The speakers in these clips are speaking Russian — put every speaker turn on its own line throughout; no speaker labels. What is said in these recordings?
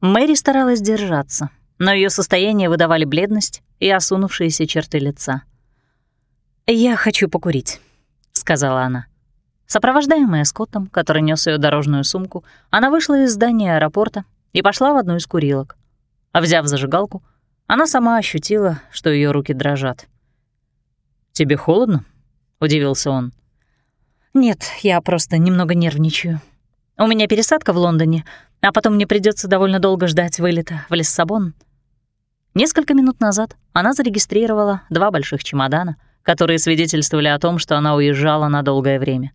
Мэри старалась держаться, но ее состояние выдавали бледность и осунувшиеся черты лица. «Я хочу покурить», — сказала она. Сопровождаемая Скоттом, который нес ее дорожную сумку, она вышла из здания аэропорта и пошла в одну из курилок. А взяв зажигалку, она сама ощутила, что ее руки дрожат. «Тебе холодно?» — удивился он. «Нет, я просто немного нервничаю. У меня пересадка в Лондоне, а потом мне придется довольно долго ждать вылета в Лиссабон». Несколько минут назад она зарегистрировала два больших чемодана, которые свидетельствовали о том, что она уезжала на долгое время.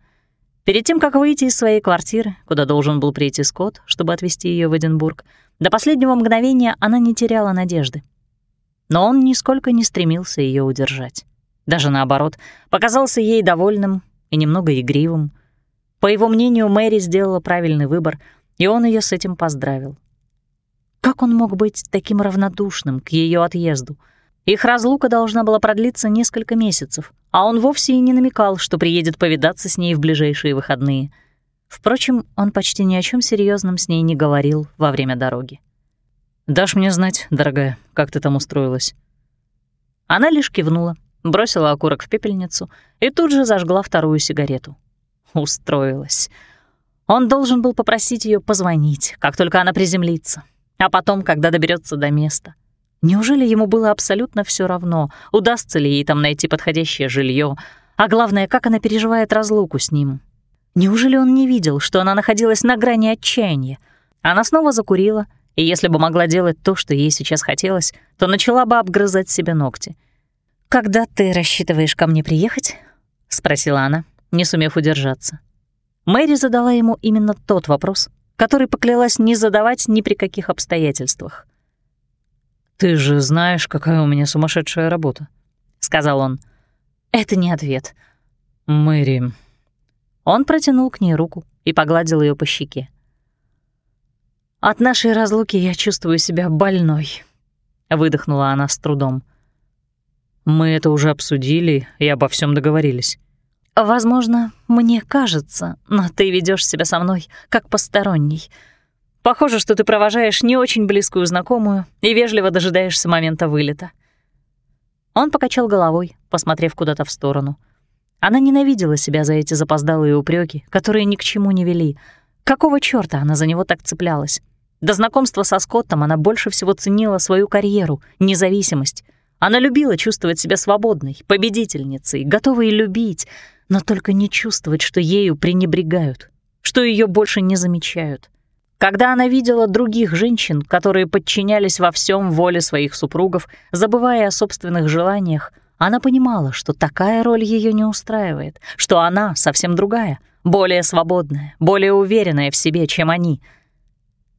Перед тем, как выйти из своей квартиры, куда должен был прийти Скотт, чтобы отвезти ее в Эдинбург, до последнего мгновения она не теряла надежды. Но он нисколько не стремился ее удержать. Даже наоборот, показался ей довольным и немного игривым. По его мнению, Мэри сделала правильный выбор, и он ее с этим поздравил. Как он мог быть таким равнодушным к ее отъезду? Их разлука должна была продлиться несколько месяцев, а он вовсе и не намекал, что приедет повидаться с ней в ближайшие выходные. Впрочем, он почти ни о чем серьезном с ней не говорил во время дороги. «Дашь мне знать, дорогая, как ты там устроилась?» Она лишь кивнула, бросила окурок в пепельницу и тут же зажгла вторую сигарету. Устроилась. Он должен был попросить ее позвонить, как только она приземлится, а потом, когда доберется до места. Неужели ему было абсолютно все равно, удастся ли ей там найти подходящее жилье, а главное, как она переживает разлуку с ним? Неужели он не видел, что она находилась на грани отчаяния? Она снова закурила, и если бы могла делать то, что ей сейчас хотелось, то начала бы обгрызать себе ногти. «Когда ты рассчитываешь ко мне приехать?» — спросила она, не сумев удержаться. Мэри задала ему именно тот вопрос, который поклялась не задавать ни при каких обстоятельствах. «Ты же знаешь, какая у меня сумасшедшая работа», — сказал он. «Это не ответ». «Мэри...» Он протянул к ней руку и погладил ее по щеке. «От нашей разлуки я чувствую себя больной», — выдохнула она с трудом. Мы это уже обсудили и обо всем договорились. Возможно, мне кажется, но ты ведешь себя со мной как посторонний. Похоже, что ты провожаешь не очень близкую знакомую и вежливо дожидаешься момента вылета. Он покачал головой, посмотрев куда-то в сторону. Она ненавидела себя за эти запоздалые упреки, которые ни к чему не вели. Какого чёрта она за него так цеплялась? До знакомства со Скоттом она больше всего ценила свою карьеру, независимость. Она любила чувствовать себя свободной, победительницей, готовой любить, но только не чувствовать, что ею пренебрегают, что ее больше не замечают. Когда она видела других женщин, которые подчинялись во всем воле своих супругов, забывая о собственных желаниях, она понимала, что такая роль ее не устраивает, что она совсем другая, более свободная, более уверенная в себе, чем они.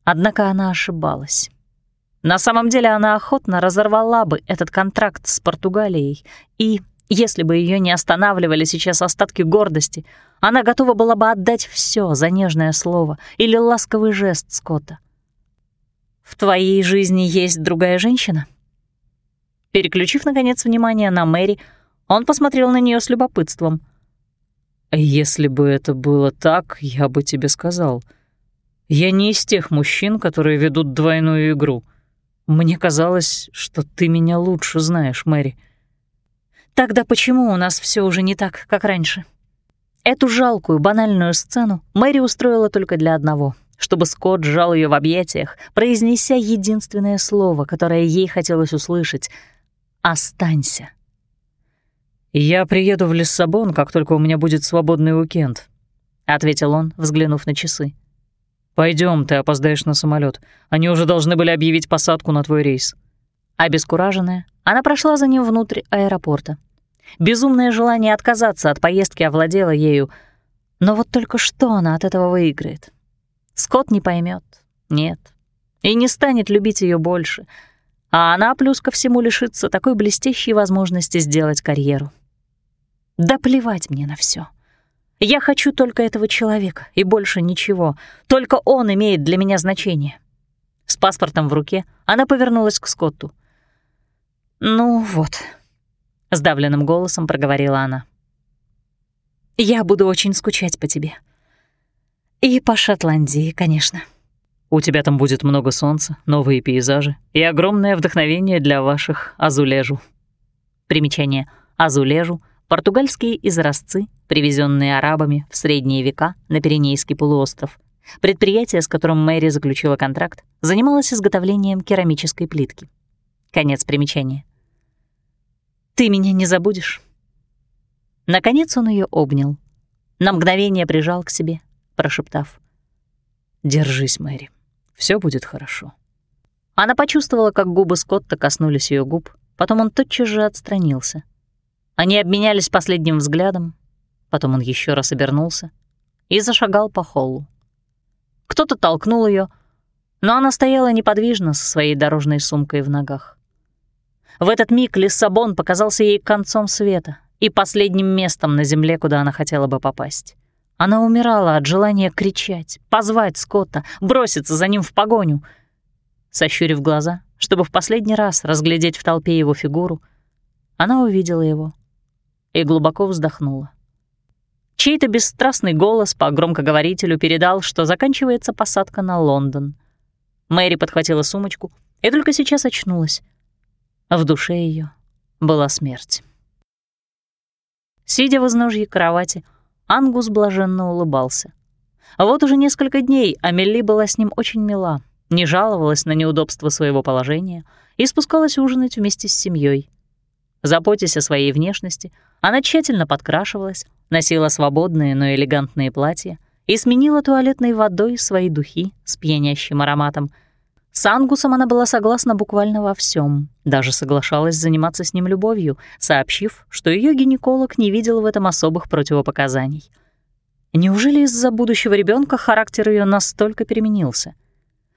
Однако она ошибалась. На самом деле она охотно разорвала бы этот контракт с Португалией, и, если бы ее не останавливали сейчас остатки гордости, она готова была бы отдать все за нежное слово или ласковый жест Скотта. «В твоей жизни есть другая женщина?» Переключив, наконец, внимание на Мэри, он посмотрел на нее с любопытством. «Если бы это было так, я бы тебе сказал. Я не из тех мужчин, которые ведут двойную игру». Мне казалось, что ты меня лучше знаешь, Мэри. Тогда почему у нас все уже не так, как раньше? Эту жалкую, банальную сцену Мэри устроила только для одного, чтобы Скотт сжал ее в объятиях, произнеся единственное слово, которое ей хотелось услышать — «Останься». «Я приеду в Лиссабон, как только у меня будет свободный уикенд», — ответил он, взглянув на часы. Пойдем, ты опоздаешь на самолет. Они уже должны были объявить посадку на твой рейс». Обескураженная, она прошла за ним внутрь аэропорта. Безумное желание отказаться от поездки овладело ею. Но вот только что она от этого выиграет? Скотт не поймет, нет, и не станет любить ее больше. А она, плюс ко всему, лишится такой блестящей возможности сделать карьеру. Да плевать мне на все. Я хочу только этого человека и больше ничего. Только он имеет для меня значение. С паспортом в руке она повернулась к Скотту. «Ну вот», — сдавленным голосом проговорила она. «Я буду очень скучать по тебе. И по Шотландии, конечно». У тебя там будет много солнца, новые пейзажи и огромное вдохновение для ваших азулежу. Примечание. Азулежу — португальские изразцы, привезенные арабами в средние века на Пиренейский полуостров. Предприятие, с которым Мэри заключила контракт, занималось изготовлением керамической плитки. Конец примечания. «Ты меня не забудешь?» Наконец он ее обнял. На мгновение прижал к себе, прошептав. «Держись, Мэри, все будет хорошо». Она почувствовала, как губы Скотта коснулись ее губ, потом он тотчас же отстранился. Они обменялись последним взглядом, потом он еще раз обернулся и зашагал по холлу. Кто-то толкнул ее, но она стояла неподвижно со своей дорожной сумкой в ногах. В этот миг Лиссабон показался ей концом света и последним местом на земле, куда она хотела бы попасть. Она умирала от желания кричать, позвать Скотта, броситься за ним в погоню. Сощурив глаза, чтобы в последний раз разглядеть в толпе его фигуру, она увидела его и глубоко вздохнула. Чей-то бесстрастный голос по громкоговорителю передал, что заканчивается посадка на Лондон. Мэри подхватила сумочку и только сейчас очнулась. В душе ее была смерть. Сидя в изножье кровати, Ангус блаженно улыбался. Вот уже несколько дней Амели была с ним очень мила, не жаловалась на неудобство своего положения и спускалась ужинать вместе с семьей. Заботясь о своей внешности, она тщательно подкрашивалась, носила свободные, но элегантные платья и сменила туалетной водой свои духи с пьянящим ароматом. С Ангусом она была согласна буквально во всем, даже соглашалась заниматься с ним любовью, сообщив, что ее гинеколог не видел в этом особых противопоказаний. Неужели из-за будущего ребенка характер ее настолько переменился?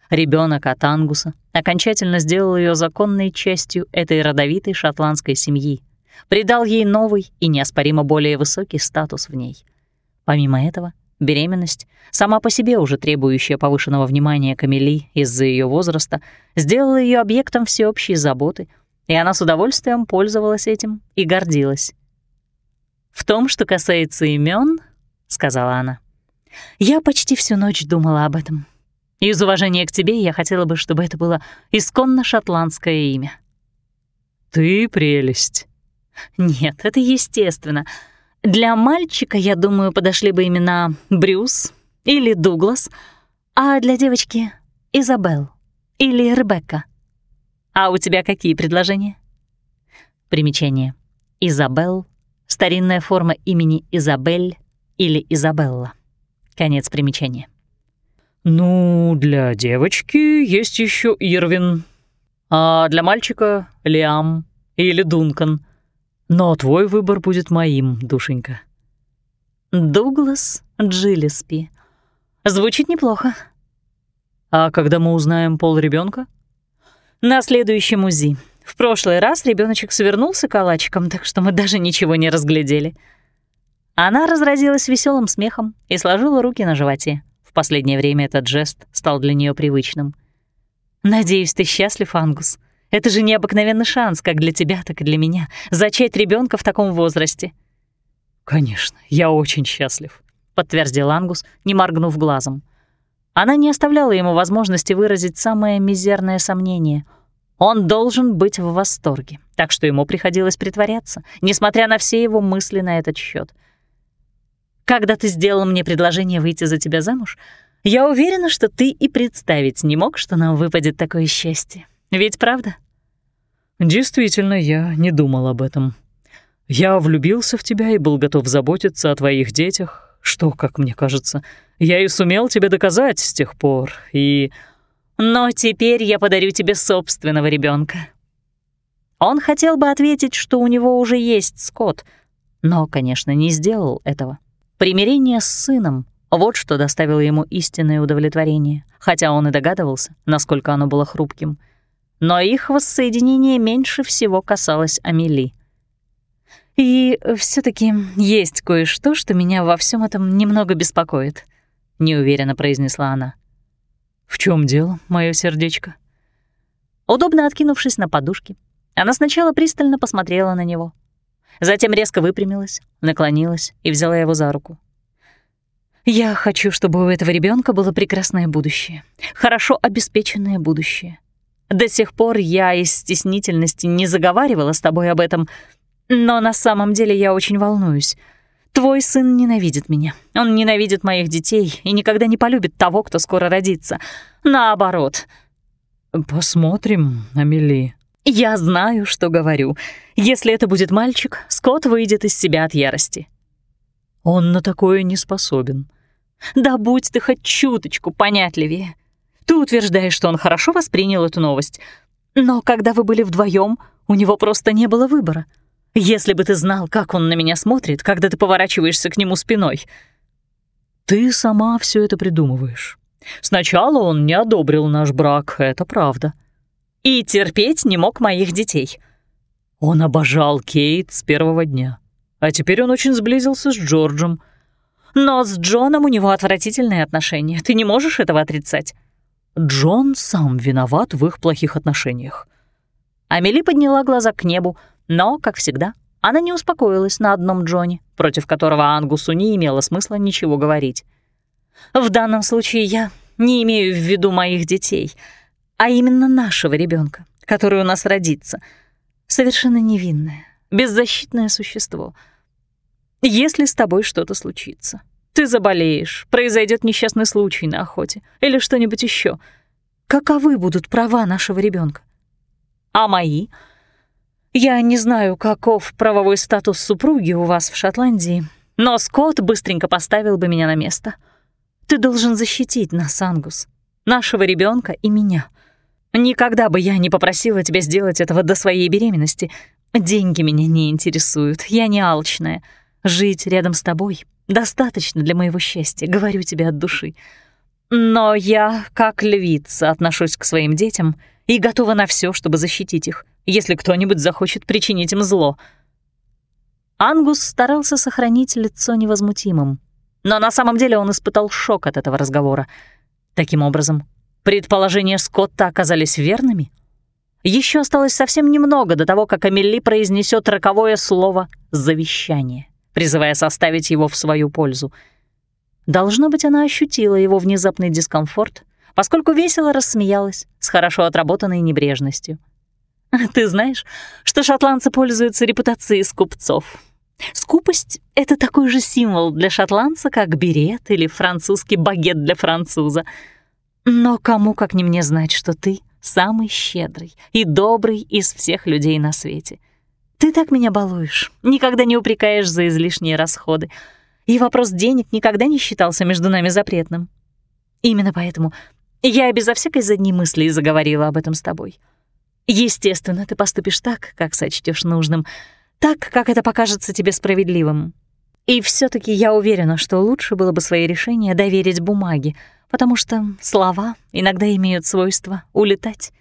Ребенок от Ангуса окончательно сделал ее законной частью этой родовитой шотландской семьи, придал ей новый и неоспоримо более высокий статус в ней. Помимо этого, беременность, сама по себе уже требующая повышенного внимания Камели из-за ее возраста, сделала ее объектом всеобщей заботы, и она с удовольствием пользовалась этим и гордилась. «В том, что касается имен, сказала она, — «я почти всю ночь думала об этом. Из уважения к тебе я хотела бы, чтобы это было исконно шотландское имя».
«Ты прелесть»,
нет, это естественно. Для мальчика, я думаю, подошли бы имена Брюс или Дуглас, а для девочки — Изабел или Ребекка. А у тебя какие предложения? Примечание. Изабел — старинная форма имени Изабель или Изабелла. Конец примечания.
«Ну, для девочки есть еще Ирвин, а для мальчика — Лиам или Дункан. Но твой выбор будет моим, душенька.
Дуглас Джиллиспи. Звучит неплохо.
А когда мы узнаем пол ребенка?
На следующем УЗИ. В прошлый раз ребеночек свернулся калачиком, так что мы даже ничего не разглядели. Она разразилась веселым смехом и сложила руки на животе. В последнее время этот жест стал для нее привычным. «Надеюсь, ты счастлив, Ангус?» Это же необыкновенный шанс как для тебя, так и для меня, зачать ребенка в таком возрасте».
«Конечно, я очень счастлив», — подтвердил Ангус, не моргнув глазом.
Она не оставляла ему возможности выразить самое мизерное сомнение. Он должен быть в восторге, так что ему приходилось притворяться, несмотря на все его мысли на этот счет. «Когда ты сделал мне предложение выйти за тебя замуж, я уверена, что ты и представить не мог, что нам выпадет такое счастье. Ведь правда?
Действительно, я не думал об этом. Я влюбился в тебя и был готов заботиться о твоих детях, что, как мне кажется, я и сумел тебе доказать с тех пор, и...
Но теперь я подарю тебе собственного ребенка. Он хотел бы ответить, что у него уже есть Скотт, но, конечно, не сделал этого. Примирение с сыном — вот что доставило ему истинное удовлетворение, хотя он и догадывался, насколько оно было хрупким — но их воссоединение меньше всего касалось Амели. «И все таки есть кое-что, что меня во всем этом немного беспокоит», — неуверенно произнесла она.
«В чем дело, мое сердечко?»
Удобно откинувшись на подушке, она сначала пристально посмотрела на него, затем резко выпрямилась, наклонилась и взяла его за руку. Я хочу, чтобы у этого ребенка было прекрасное будущее, хорошо обеспеченное будущее. До сих пор я из стеснительности не заговаривала с тобой об этом, но на самом деле я очень волнуюсь. Твой сын ненавидит меня. Он ненавидит моих детей и никогда не полюбит того, кто скоро родится. Наоборот.
Посмотрим, Амели.
Я знаю, что говорю. Если это будет мальчик, Скотт выйдет из себя от ярости.
Он на такое не способен.
Да будь ты хоть чуточку понятливее. Ты утверждаешь, что он хорошо воспринял эту новость. Но когда вы были вдвоем, у него просто не было выбора. Если бы ты знал, как он на меня смотрит, когда ты поворачиваешься к нему спиной.
Ты сама все это придумываешь. Сначала он не одобрил наш брак, это правда.
И терпеть не мог моих детей.
Он обожал Кейт с первого дня. А теперь он очень сблизился с Джорджем.
Но с Джоном у него отвратительные отношения. Ты не можешь этого отрицать.
Джон сам виноват в их плохих отношениях.
Амели подняла глаза к небу, но, как всегда, она не успокоилась на одном Джоне, против которого Ангусу не имело смысла ничего говорить. «В данном случае я не имею в виду моих детей, а именно нашего ребенка, который у нас родится. Совершенно невинное, беззащитное существо. Если с тобой что-то случится, ты заболеешь, произойдет несчастный случай на охоте или что-нибудь еще. Каковы будут права нашего ребенка? А мои? Я не знаю, каков правовой статус супруги у вас в Шотландии, но Скотт быстренько поставил бы меня на место. Ты должен защитить нас, Ангус, нашего ребенка и меня. Никогда бы я не попросила тебя сделать этого до своей беременности. Деньги меня не интересуют, я не алчная. Жить рядом с тобой Достаточно для моего счастья, говорю тебе от души. Но я, как львица, отношусь к своим детям и готова на все, чтобы защитить их, если кто-нибудь захочет причинить им зло. Ангус старался сохранить лицо невозмутимым, но на самом деле он испытал шок от этого разговора. Таким образом, предположения Скотта оказались верными? Еще осталось совсем немного до того, как Амели произнесет роковое слово «завещание» призывая составить его в свою пользу. Должно быть, она ощутила его внезапный дискомфорт, поскольку весело рассмеялась с хорошо отработанной небрежностью. «Ты знаешь, что шотландцы пользуются репутацией скупцов. Скупость — это такой же символ для шотландца, как берет или французский багет для француза. Но кому, как не мне, знать, что ты самый щедрый и добрый из всех людей на свете. Ты так меня балуешь, никогда не упрекаешь за излишние расходы. И вопрос денег никогда не считался между нами запретным. Именно поэтому я безо всякой задней мысли заговорила об этом с тобой. Естественно, ты поступишь так, как сочтешь нужным, так, как это покажется тебе справедливым. И все таки я уверена, что лучше было бы свои решения доверить бумаге, потому что слова иногда имеют свойство улетать.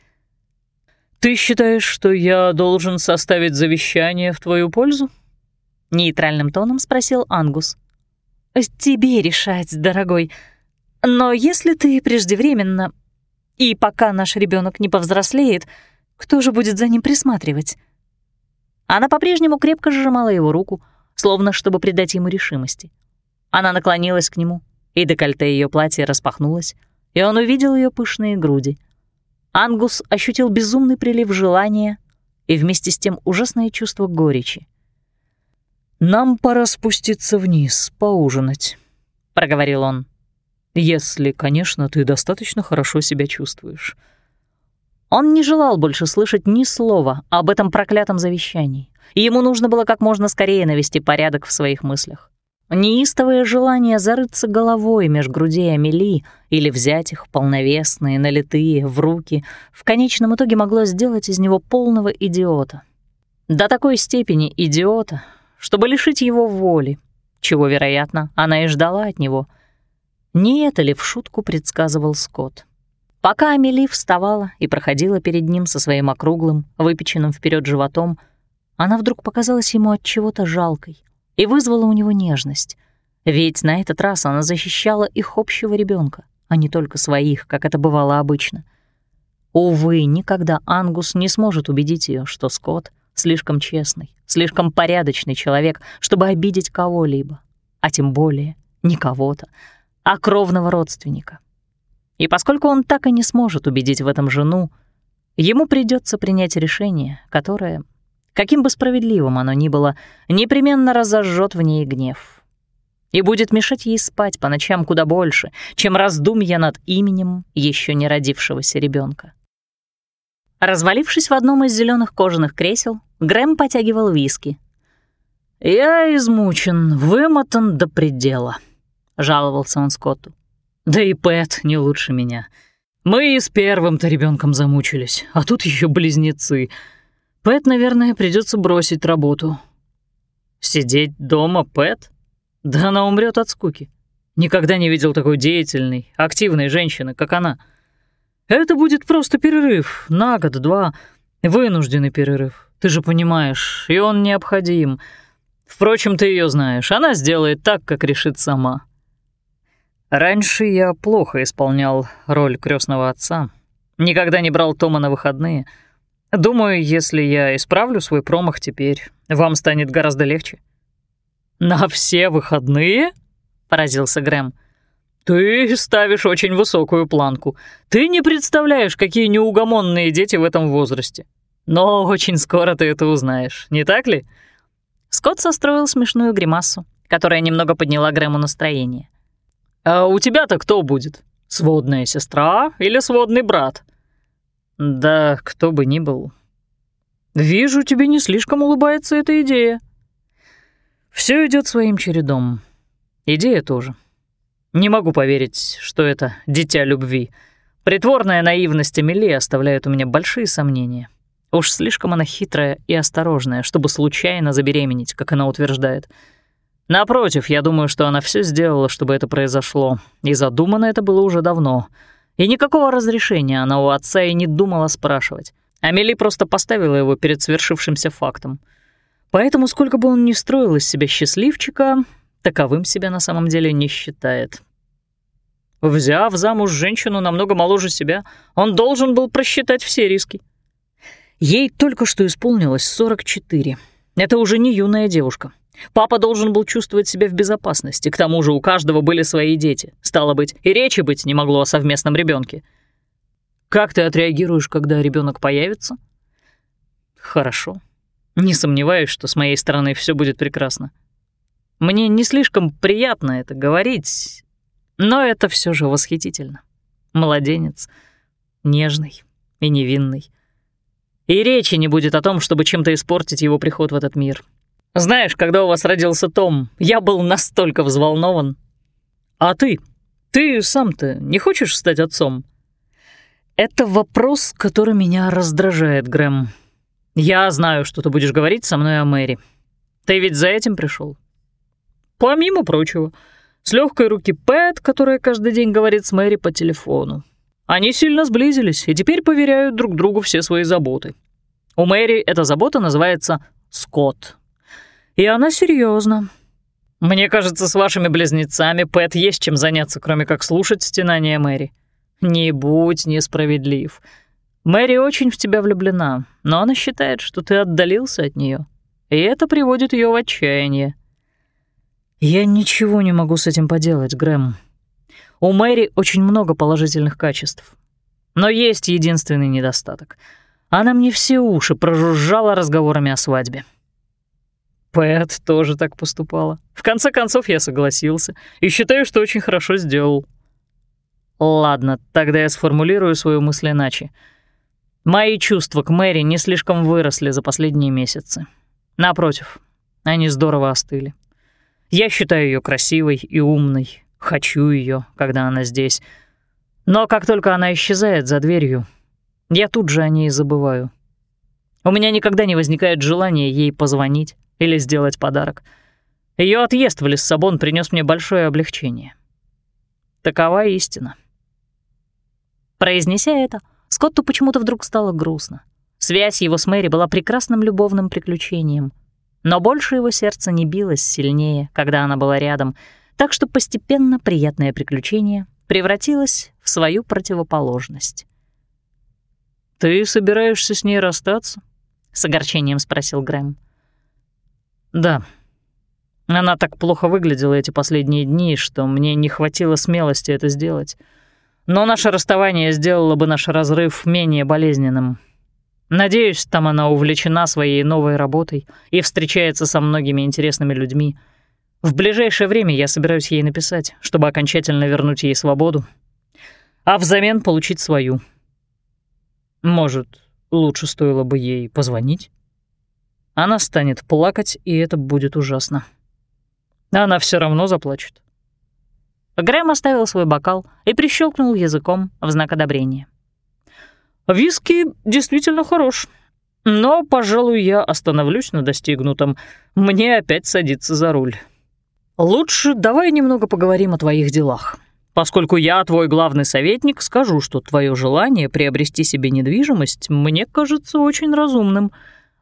«Ты считаешь, что я должен составить завещание в твою пользу?»
Нейтральным тоном спросил Ангус. «Тебе решать, дорогой. Но если ты преждевременно, и пока наш ребенок не повзрослеет, кто же будет за ним присматривать?» Она по-прежнему крепко сжимала его руку, словно чтобы придать ему решимости. Она наклонилась к нему, и декольте ее платья распахнулось, и он увидел ее пышные груди — Ангус ощутил безумный прилив желания и вместе с тем ужасное чувство горечи.
«Нам пора спуститься вниз, поужинать», — проговорил он. «Если, конечно, ты достаточно хорошо себя чувствуешь».
Он не желал больше слышать ни слова об этом проклятом завещании, ему нужно было как можно скорее навести порядок в своих мыслях. Неистовое желание зарыться головой меж грудей Амели или взять их, полновесные, налитые, в руки, в конечном итоге могло сделать из него полного идиота. До такой степени идиота, чтобы лишить его воли, чего, вероятно, она и ждала от него. Не это ли в шутку предсказывал Скотт? Пока Амели вставала и проходила перед ним со своим округлым, выпеченным вперед животом, она вдруг показалась ему от чего-то жалкой, и вызвала у него нежность. Ведь на этот раз она защищала их общего ребенка, а не только своих, как это бывало обычно. Увы, никогда Ангус не сможет убедить ее, что Скотт слишком честный, слишком порядочный человек, чтобы обидеть кого-либо, а тем более не кого-то, а кровного родственника. И поскольку он так и не сможет убедить в этом жену, ему придется принять решение, которое, каким бы справедливым оно ни было, непременно разожжет в ней гнев и будет мешать ей спать по ночам куда больше, чем раздумья над именем еще не родившегося ребенка. Развалившись в одном из зеленых кожаных кресел, Грэм потягивал виски. «Я измучен, вымотан до предела», — жаловался он Скотту. «Да и Пэт не лучше меня. Мы и с первым-то ребенком замучились, а тут еще близнецы. Пэт, наверное, придется бросить работу». «Сидеть дома, Пэт?» Да она умрет от скуки. Никогда не видел такой деятельной, активной женщины, как она. Это будет просто перерыв, на год-два, вынужденный перерыв. Ты же понимаешь, и он необходим. Впрочем, ты ее знаешь, она сделает так, как решит сама. Раньше я плохо исполнял роль крестного отца. Никогда не брал Тома на выходные. Думаю, если я исправлю свой промах теперь, вам станет гораздо легче. «На все выходные?» — поразился Грэм. «Ты ставишь очень высокую планку. Ты не представляешь, какие неугомонные дети в этом возрасте. Но очень скоро ты это узнаешь, не так ли?» Скотт состроил смешную гримасу, которая немного подняла Грэму настроение. «А у тебя-то кто будет? Сводная сестра или сводный брат?» «Да кто бы ни был». «Вижу, тебе не слишком улыбается эта идея», все идет своим чередом. Идея тоже. Не могу поверить, что это дитя любви. Притворная наивность Эмили оставляет у меня большие сомнения. Уж слишком она хитрая и осторожная, чтобы случайно забеременеть, как она утверждает. Напротив, я думаю, что она все сделала, чтобы это произошло, и задумано это было уже давно. И никакого разрешения она у отца и не думала спрашивать. Амели просто поставила его перед свершившимся фактом — Поэтому, сколько бы он ни строил из себя счастливчика, таковым себя на самом деле не считает. Взяв замуж женщину намного моложе себя, он должен был просчитать все риски. Ей только что исполнилось 44. Это уже не юная девушка. Папа должен был чувствовать себя в безопасности. К тому же у каждого были свои дети. Стало быть, и речи быть не могло о совместном ребенке. Как ты отреагируешь, когда ребенок появится? Хорошо. Не сомневаюсь, что с моей стороны все будет прекрасно. Мне не слишком приятно это говорить, но это все же восхитительно. Младенец, нежный и невинный. И речи не будет о том, чтобы чем-то испортить его приход в этот мир. Знаешь, когда у вас родился Том, я был настолько взволнован. А ты? Ты сам-то не хочешь стать отцом? Это вопрос, который меня раздражает, Грэм. «Я знаю, что ты будешь говорить со мной о Мэри. Ты ведь за этим пришел. Помимо прочего, с легкой руки Пэт, которая каждый день говорит с Мэри по телефону. Они сильно сблизились и теперь поверяют друг другу все свои заботы. У Мэри эта забота называется Скотт. И она серьезна. Мне кажется, с вашими близнецами Пэт есть чем заняться, кроме как слушать стенания Мэри. Не будь несправедлив. Мэри очень в тебя влюблена, но она считает, что ты отдалился от нее, и это приводит ее в отчаяние. Я ничего не могу с этим поделать, Грэм. У Мэри очень много положительных качеств. Но есть единственный недостаток. Она мне все уши прожужжала разговорами о свадьбе. Пэт тоже так поступала. В конце концов, я согласился и считаю, что очень хорошо сделал. Ладно, тогда я сформулирую свою мысль иначе — Мои чувства к Мэри не слишком выросли за последние месяцы. Напротив, они здорово остыли. Я считаю ее красивой и умной, хочу ее, когда она здесь. Но как только она исчезает за дверью, я тут же о ней забываю. У меня никогда не возникает желания ей позвонить или сделать подарок. Ее отъезд в Лиссабон принес мне большое облегчение. Такова истина. Произнеся это, Скотту почему-то вдруг стало грустно. Связь его с Мэри была прекрасным любовным приключением. Но больше его сердце не билось сильнее, когда она была рядом, так что постепенно приятное приключение превратилось в свою противоположность. «Ты собираешься с ней расстаться?» — с огорчением спросил Грэм. «Да.
Она так плохо выглядела эти последние дни, что мне не хватило смелости это сделать. Но наше расставание сделало бы наш разрыв менее болезненным. Надеюсь, там она увлечена своей новой работой и встречается со многими интересными людьми. В ближайшее время я собираюсь ей написать, чтобы окончательно вернуть ей свободу, а взамен получить свою. Может, лучше стоило бы ей позвонить? Она станет плакать, и это будет ужасно. Она все равно заплачет.
Грэм оставил свой бокал и прищелкнул языком в знак одобрения.
Виски действительно хорош. Но, пожалуй, я остановлюсь на достигнутом. Мне опять садиться за руль. Лучше давай немного поговорим о твоих делах. Поскольку я твой главный советник, скажу, что твое желание приобрести себе недвижимость мне кажется очень разумным.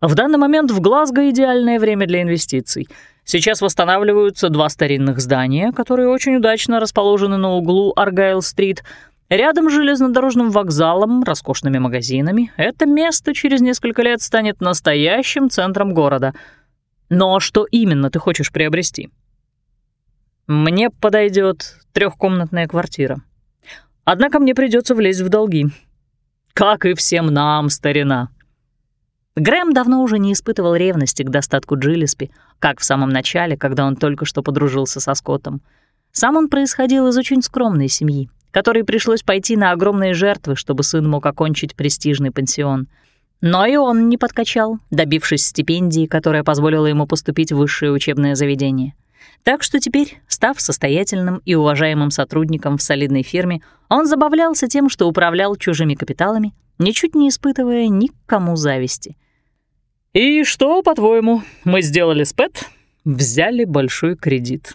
В данный момент в Глазго идеальное время для инвестиций. Сейчас восстанавливаются два старинных здания, которые очень удачно расположены на углу Аргайл-стрит — Рядом с железнодорожным вокзалом, роскошными магазинами, это место через несколько лет станет настоящим центром города. Но что именно ты хочешь приобрести? Мне подойдет трехкомнатная квартира. Однако мне придется влезть в долги. Как и всем нам, старина.
Грэм давно уже не испытывал ревности к достатку Джиллиспи, как в самом начале, когда он только что подружился со Скоттом. Сам он происходил из очень скромной семьи, которой пришлось пойти на огромные жертвы, чтобы сын мог окончить престижный пансион. Но и он не подкачал, добившись стипендии, которая позволила ему поступить в высшее учебное заведение. Так что теперь, став состоятельным и уважаемым сотрудником в солидной фирме, он забавлялся тем, что управлял чужими капиталами, ничуть не испытывая ни к кому зависти.
«И что, по-твоему, мы сделали с Пэт? Взяли большой кредит»,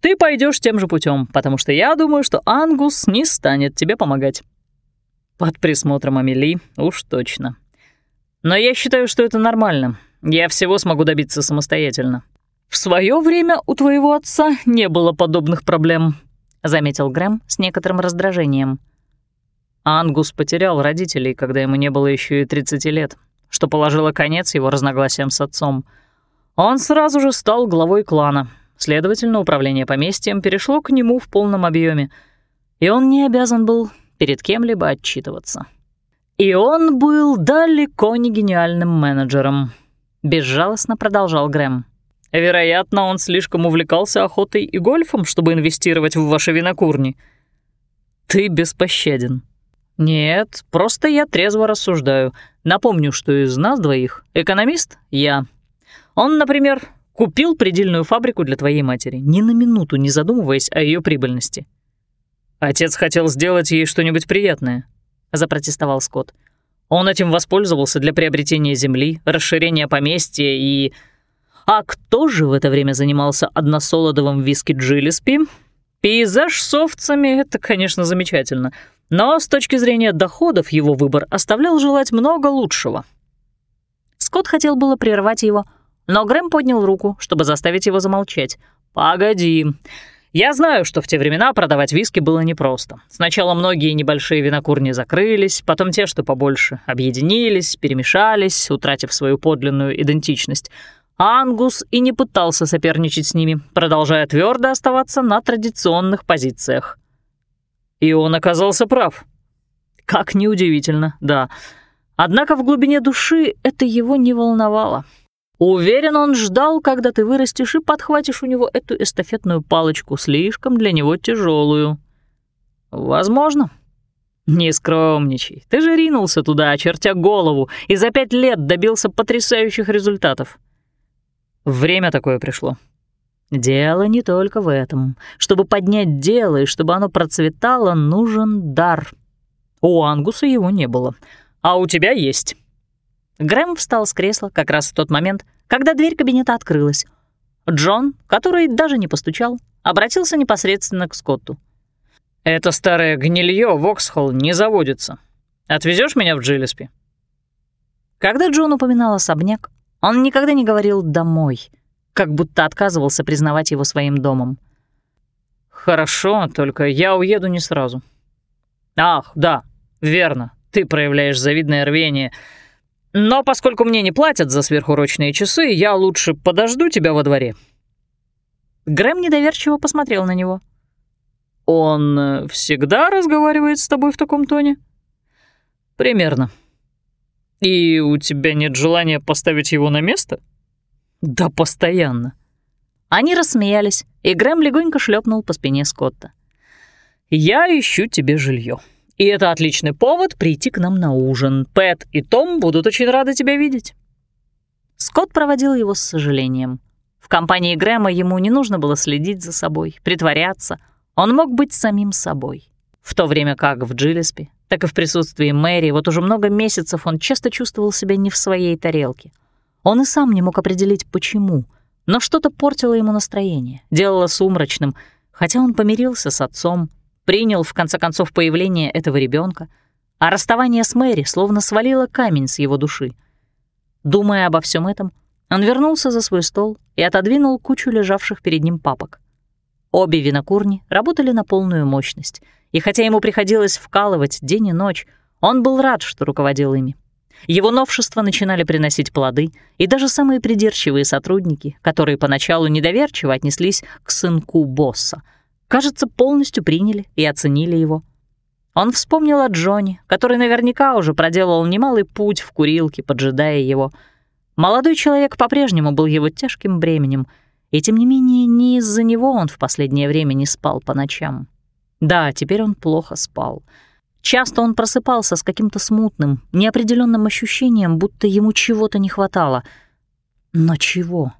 ты пойдешь тем же путем, потому что я думаю, что Ангус не станет тебе помогать. Под присмотром Амели уж точно. Но я считаю, что это нормально. Я всего смогу добиться самостоятельно. В свое время у твоего отца не было подобных проблем, заметил Грэм с некоторым раздражением. Ангус потерял родителей, когда ему не было еще и 30 лет, что положило конец его разногласиям с отцом. Он сразу же стал главой клана, Следовательно, управление поместьем перешло к нему в полном объеме, и он не обязан был перед кем-либо отчитываться. И он был далеко не гениальным менеджером, безжалостно продолжал Грэм. Вероятно, он слишком увлекался охотой и гольфом, чтобы инвестировать в ваши винокурни. Ты беспощаден. Нет, просто я трезво рассуждаю. Напомню, что из нас двоих экономист — я. Он, например, Купил предельную фабрику для твоей матери, ни на минуту не задумываясь о ее прибыльности. Отец хотел сделать ей что-нибудь приятное, запротестовал Скотт. Он этим воспользовался для приобретения земли, расширения поместья и... А кто же в это время занимался односолодовым виски Джиллиспи? Пейзаж с овцами — это, конечно, замечательно, но с точки зрения доходов его выбор оставлял желать много лучшего.
Скотт хотел было прервать его, но Грэм поднял руку, чтобы заставить его замолчать.
«Погоди. Я знаю, что в те времена продавать виски было непросто. Сначала многие небольшие винокурни закрылись, потом те, что побольше, объединились, перемешались, утратив свою подлинную идентичность. Ангус и не пытался соперничать с ними, продолжая твердо оставаться на традиционных позициях. И он оказался прав. Как неудивительно, да. Однако в глубине души это его не волновало. Уверен, он ждал, когда ты вырастешь и подхватишь у него эту эстафетную палочку, слишком для него тяжелую. Возможно. Не скромничай. Ты же ринулся туда, очертя голову, и за пять лет добился потрясающих результатов. Время такое пришло. Дело не только в этом. Чтобы поднять дело и чтобы оно процветало, нужен дар. У Ангуса его не было, а у тебя есть.
Грэм встал с кресла как раз в тот момент, когда дверь кабинета открылась. Джон, который даже не постучал, обратился непосредственно к Скотту.
«Это старое гнилье Воксхолл не заводится. Отвезешь меня в Джиллиспи?»
Когда Джон упоминал особняк, он никогда не говорил «домой», как будто отказывался признавать его своим домом.
«Хорошо, только я уеду не сразу». «Ах, да, верно, ты проявляешь завидное рвение», но поскольку мне не платят за сверхурочные часы, я лучше подожду тебя во дворе».
Грэм недоверчиво посмотрел на него.
«Он э, всегда разговаривает с тобой в таком тоне?» «Примерно. И у тебя нет желания поставить его на место?» «Да постоянно».
Они рассмеялись, и Грэм легонько шлепнул по спине Скотта.
«Я ищу тебе жилье, и это отличный повод прийти к нам на ужин. Пэт и Том будут очень рады тебя видеть».
Скотт проводил его с сожалением. В компании Грэма ему не нужно было следить за собой, притворяться. Он мог быть самим собой. В то время как в Джилеспи, так и в присутствии Мэри вот уже много месяцев он часто чувствовал себя не в своей тарелке. Он и сам не мог определить, почему, но что-то портило ему настроение, делало сумрачным, хотя он помирился с отцом, принял, в конце концов, появление этого ребенка, а расставание с Мэри словно свалило камень с его души. Думая обо всем этом, он вернулся за свой стол и отодвинул кучу лежавших перед ним папок. Обе винокурни работали на полную мощность, и хотя ему приходилось вкалывать день и ночь, он был рад, что руководил ими. Его новшества начинали приносить плоды, и даже самые придирчивые сотрудники, которые поначалу недоверчиво отнеслись к сынку босса, кажется, полностью приняли и оценили его. Он вспомнил о Джонни, который наверняка уже проделал немалый путь в курилке, поджидая его — Молодой человек по-прежнему был его тяжким бременем, и тем не менее не из-за него он в последнее время не спал по ночам. Да, теперь он плохо спал. Часто он просыпался с каким-то смутным, неопределенным ощущением, будто ему чего-то не хватало. Но чего?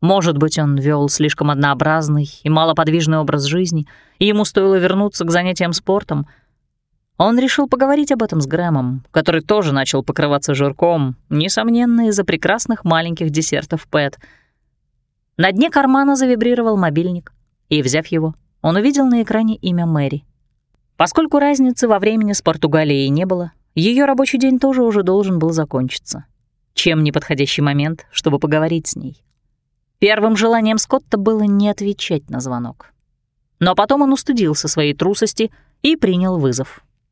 Может быть, он вел слишком однообразный и малоподвижный образ жизни, и ему стоило вернуться к занятиям спортом — он решил поговорить об этом с Грэмом, который тоже начал покрываться жирком, несомненно, из-за прекрасных маленьких десертов Пэт. На дне кармана завибрировал мобильник, и, взяв его, он увидел на экране имя Мэри. Поскольку разницы во времени с Португалией не было, ее рабочий день тоже уже должен был закончиться. Чем неподходящий момент, чтобы поговорить с ней? Первым желанием Скотта было не отвечать на звонок. Но потом он устыдился своей трусости и принял вызов.